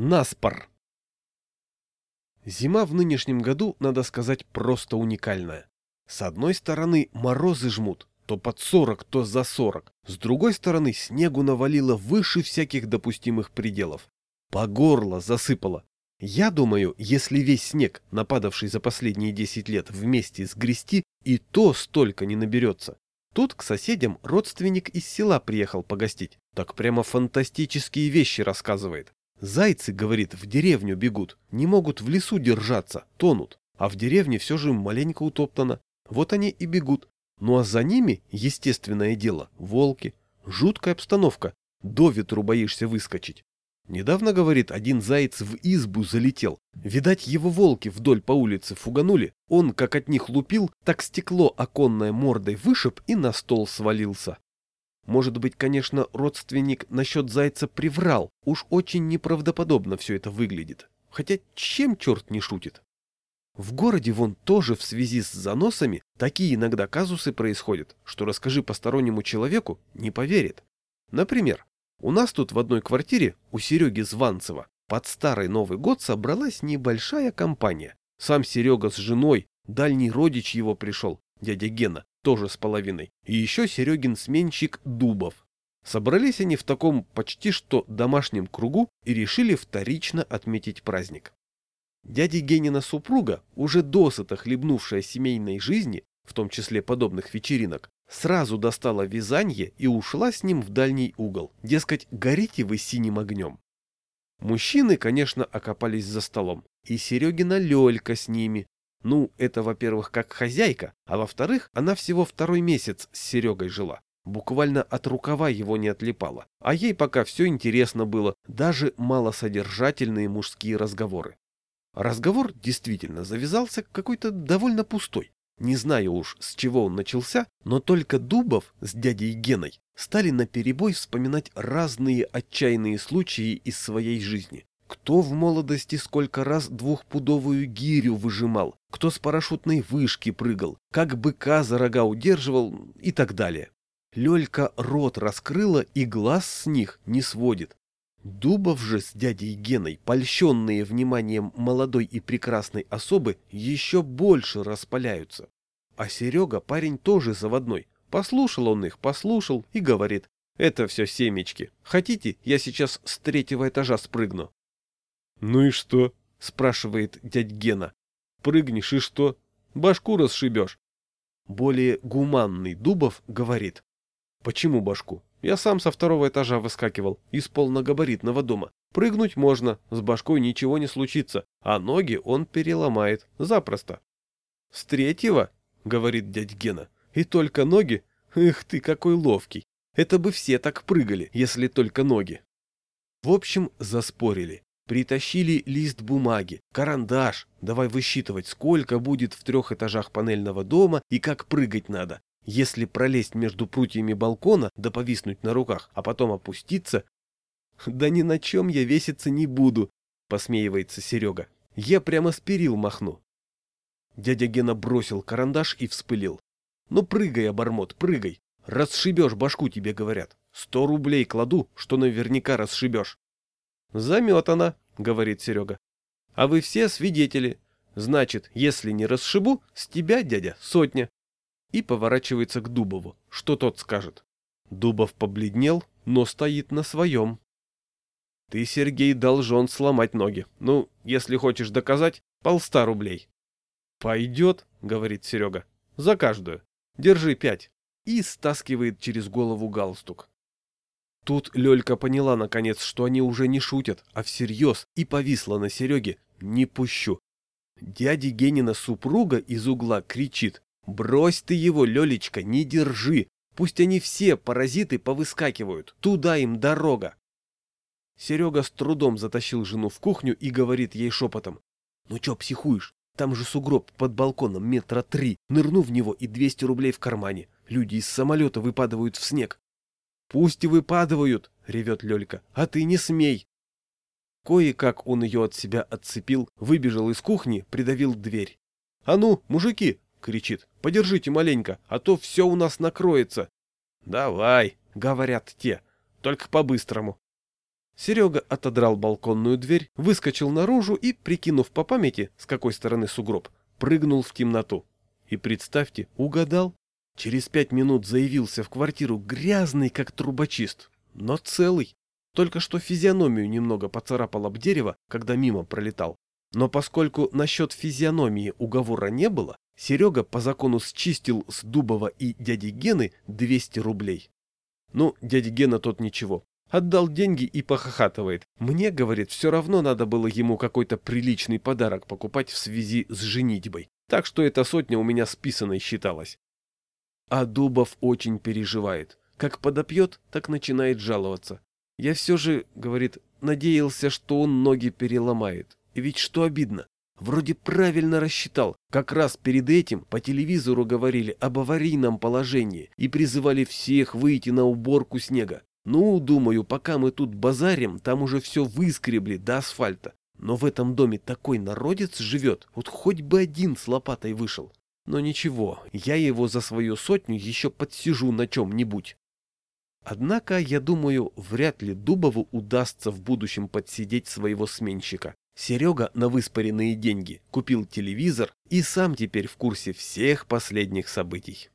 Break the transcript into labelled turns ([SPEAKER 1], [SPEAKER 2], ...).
[SPEAKER 1] Наспор. Зима в нынешнем году, надо сказать, просто уникальная. С одной стороны морозы жмут, то под 40, то за 40. С другой стороны снегу навалило выше всяких допустимых пределов. По горло засыпало. Я думаю, если весь снег, нападавший за последние 10 лет, вместе сгрести, и то столько не наберется. Тут к соседям родственник из села приехал погостить. Так прямо фантастические вещи рассказывает. Зайцы, говорит, в деревню бегут, не могут в лесу держаться, тонут, а в деревне все же маленько утоптано. Вот они и бегут. Ну а за ними, естественное дело, волки. Жуткая обстановка, до ветру боишься выскочить. Недавно, говорит, один заяц в избу залетел. Видать, его волки вдоль по улице фуганули. Он, как от них лупил, так стекло оконной мордой вышиб и на стол свалился. Может быть, конечно, родственник насчет зайца приврал. Уж очень неправдоподобно все это выглядит. Хотя чем черт не шутит? В городе вон тоже в связи с заносами такие иногда казусы происходят, что расскажи постороннему человеку, не поверит. Например, у нас тут в одной квартире у Сереги Званцева под старый Новый год собралась небольшая компания. Сам Серега с женой, дальний родич его пришел, дядя Гена, тоже с половиной, и еще Серегин сменщик Дубов. Собрались они в таком почти что домашнем кругу и решили вторично отметить праздник. Дядя Генина супруга, уже досыта хлебнувшая семейной жизни, в том числе подобных вечеринок, сразу достала вязанье и ушла с ним в дальний угол, дескать, горите вы синим огнем. Мужчины, конечно, окопались за столом, и Серегина Лёлька с ними, ну, это, во-первых, как хозяйка, а во-вторых, она всего второй месяц с Серегой жила. Буквально от рукава его не отлипала. А ей пока все интересно было, даже малосодержательные мужские разговоры. Разговор действительно завязался какой-то довольно пустой. Не знаю уж, с чего он начался, но только Дубов с дядей Геной стали наперебой вспоминать разные отчаянные случаи из своей жизни. Кто в молодости сколько раз двухпудовую гирю выжимал, кто с парашютной вышки прыгал, как быка за рога удерживал и так далее. Лёлька рот раскрыла и глаз с них не сводит. Дубов же с дядей Геной, польщенные вниманием молодой и прекрасной особы, еще больше распаляются. А Серега парень тоже заводной. Послушал он их, послушал и говорит, это все семечки. Хотите, я сейчас с третьего этажа спрыгну? «Ну и что?» — спрашивает дядь Гена. «Прыгнешь и что? Башку расшибешь». Более гуманный Дубов говорит. «Почему башку? Я сам со второго этажа выскакивал, из полногабаритного дома. Прыгнуть можно, с башкой ничего не случится, а ноги он переломает, запросто». «С третьего?» — говорит дядь Гена. «И только ноги? Эх ты, какой ловкий! Это бы все так прыгали, если только ноги». В общем, заспорили. Притащили лист бумаги, карандаш, давай высчитывать, сколько будет в трех этажах панельного дома и как прыгать надо. Если пролезть между прутьями балкона, да повиснуть на руках, а потом опуститься... Да ни на чем я веситься не буду, посмеивается Серега. Я прямо с перил махну. Дядя Гена бросил карандаш и вспылил. Ну прыгай, обормот, прыгай. Расшибешь башку, тебе говорят. Сто рублей кладу, что наверняка расшибешь. «Заметано», — говорит Серега. «А вы все свидетели. Значит, если не расшибу, с тебя, дядя, сотня». И поворачивается к Дубову. Что тот скажет? Дубов побледнел, но стоит на своем. «Ты, Сергей, должен сломать ноги. Ну, если хочешь доказать, полста рублей». «Пойдет», — говорит Серега. «За каждую. Держи пять». И стаскивает через голову галстук. Тут Лёлька поняла наконец, что они уже не шутят, а всерьез, и повисла на Сереге «Не пущу». Дядя Генина супруга из угла кричит «Брось ты его, Лёлечка, не держи! Пусть они все, паразиты, повыскакивают, туда им дорога!» Серега с трудом затащил жену в кухню и говорит ей шепотом «Ну чё психуешь? Там же сугроб под балконом метра три, нырну в него и 200 рублей в кармане. Люди из самолета выпадают в снег. «Пусть выпадывают!» — ревет Лёлька. «А ты не смей!» Кое-как он ее от себя отцепил, выбежал из кухни, придавил дверь. «А ну, мужики!» — кричит. «Подержите маленько, а то все у нас накроется!» «Давай!» — говорят те. «Только по-быстрому!» Серега отодрал балконную дверь, выскочил наружу и, прикинув по памяти, с какой стороны сугроб, прыгнул в темноту. И представьте, угадал. Через пять минут заявился в квартиру грязный, как трубочист, но целый. Только что физиономию немного поцарапал об дерево, когда мимо пролетал. Но поскольку насчет физиономии уговора не было, Серега по закону счистил с Дубова и дяди Гены 200 рублей. Ну, дядя Гена тот ничего. Отдал деньги и похохатывает. Мне, говорит, все равно надо было ему какой-то приличный подарок покупать в связи с женитьбой. Так что эта сотня у меня списанной считалась. А Дубов очень переживает. Как подопьет, так начинает жаловаться. Я все же, говорит, надеялся, что он ноги переломает. И ведь что обидно, вроде правильно рассчитал. Как раз перед этим по телевизору говорили об аварийном положении и призывали всех выйти на уборку снега. Ну, думаю, пока мы тут базарим, там уже все выскребли до асфальта. Но в этом доме такой народец живет, вот хоть бы один с лопатой вышел. Но ничего, я его за свою сотню еще подсижу на чем-нибудь. Однако, я думаю, вряд ли Дубову удастся в будущем подсидеть своего сменщика. Серега на выспаренные деньги купил телевизор и сам теперь в курсе всех последних событий.